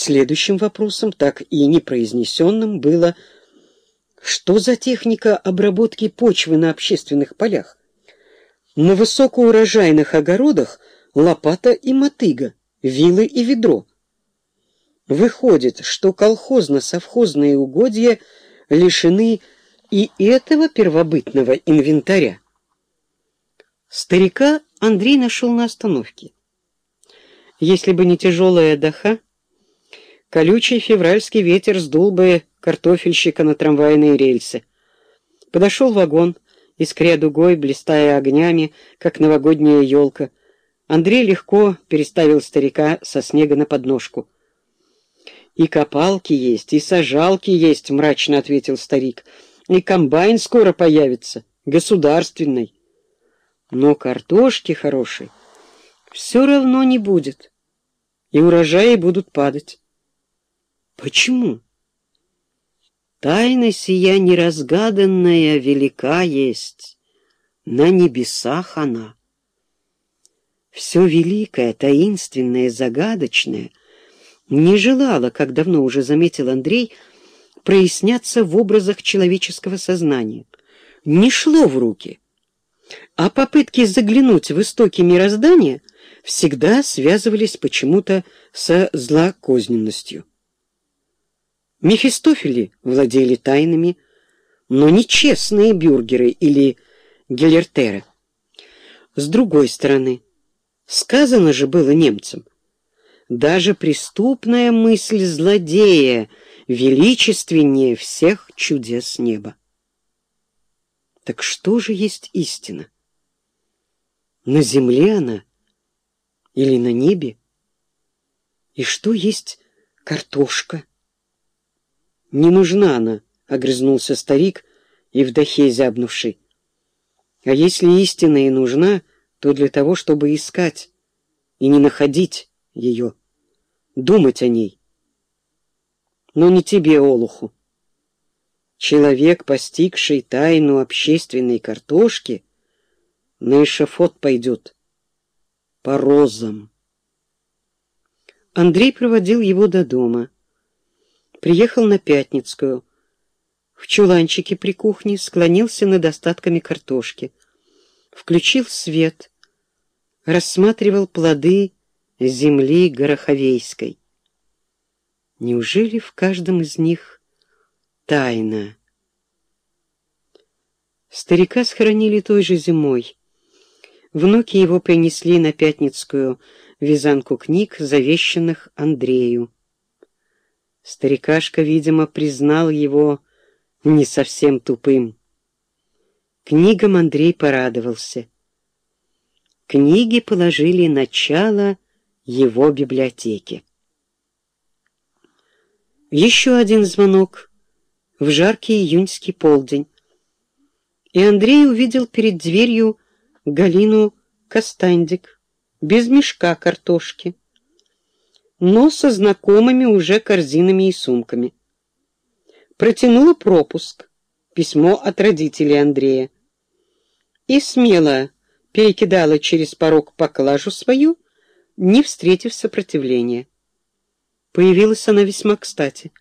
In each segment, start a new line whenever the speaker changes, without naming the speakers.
Следующим вопросом, так и непроизнесенным, было что за техника обработки почвы на общественных полях? На высокоурожайных огородах лопата и мотыга, вилы и ведро. Выходит, что колхозно-совхозные угодья лишены и этого первобытного инвентаря. Старика Андрей нашел на остановке. Если бы не тяжелая даха, колючий февральский ветер сдул бы картофельщика на трамвайные рельсы. Подошел вагон, искря дугой, блистая огнями, как новогодняя елка. Андрей легко переставил старика со снега на подножку. «И копалки есть, и сажалки есть», — мрачно ответил старик. «И комбайн скоро появится, государственный. Но картошки хорошей все равно не будет, и урожаи будут падать». «Почему?» Тайна сия неразгаданная велика есть, на небесах она. Все великое, таинственное, загадочное не желало, как давно уже заметил Андрей, проясняться в образах человеческого сознания. Не шло в руки. А попытки заглянуть в истоки мироздания всегда связывались почему-то со злокозненностью. Мефистофели владели тайнами, но не честные бюргеры или гелертеры. С другой стороны, сказано же было немцам, даже преступная мысль злодея величественнее всех чудес неба. Так что же есть истина? На земле она или на небе? И что есть картошка? «Не нужна она», — огрызнулся старик и вдохе зябнувший. «А если истина и нужна, то для того, чтобы искать и не находить ее, думать о ней. Но не тебе, Олуху. Человек, постигший тайну общественной картошки, на эшафот пойдет по розам». Андрей проводил его до дома. Приехал на Пятницкую. В чуланчике при кухне склонился над остатками картошки. Включил свет. Рассматривал плоды земли Гороховейской. Неужели в каждом из них тайна? Старика схоронили той же зимой. Внуки его принесли на Пятницкую вязанку книг, завещанных Андрею. Старикашка, видимо, признал его не совсем тупым. Книгам Андрей порадовался. Книги положили начало его библиотеке. Еще один звонок в жаркий июньский полдень, и Андрей увидел перед дверью Галину Костандик без мешка картошки но со знакомыми уже корзинами и сумками. Протянула пропуск, письмо от родителей Андрея, и смело перекидала через порог поклажу свою, не встретив сопротивления. Появилась она весьма кстати.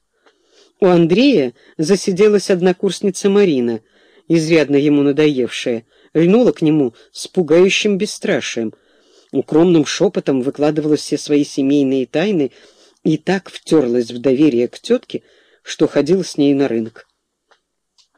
У Андрея засиделась однокурсница Марина, изрядно ему надоевшая, льнула к нему с пугающим бесстрашием — укромным шепотом выкладывала все свои семейные тайны и так втерлась в доверие к тетке, что ходила с ней на рынок.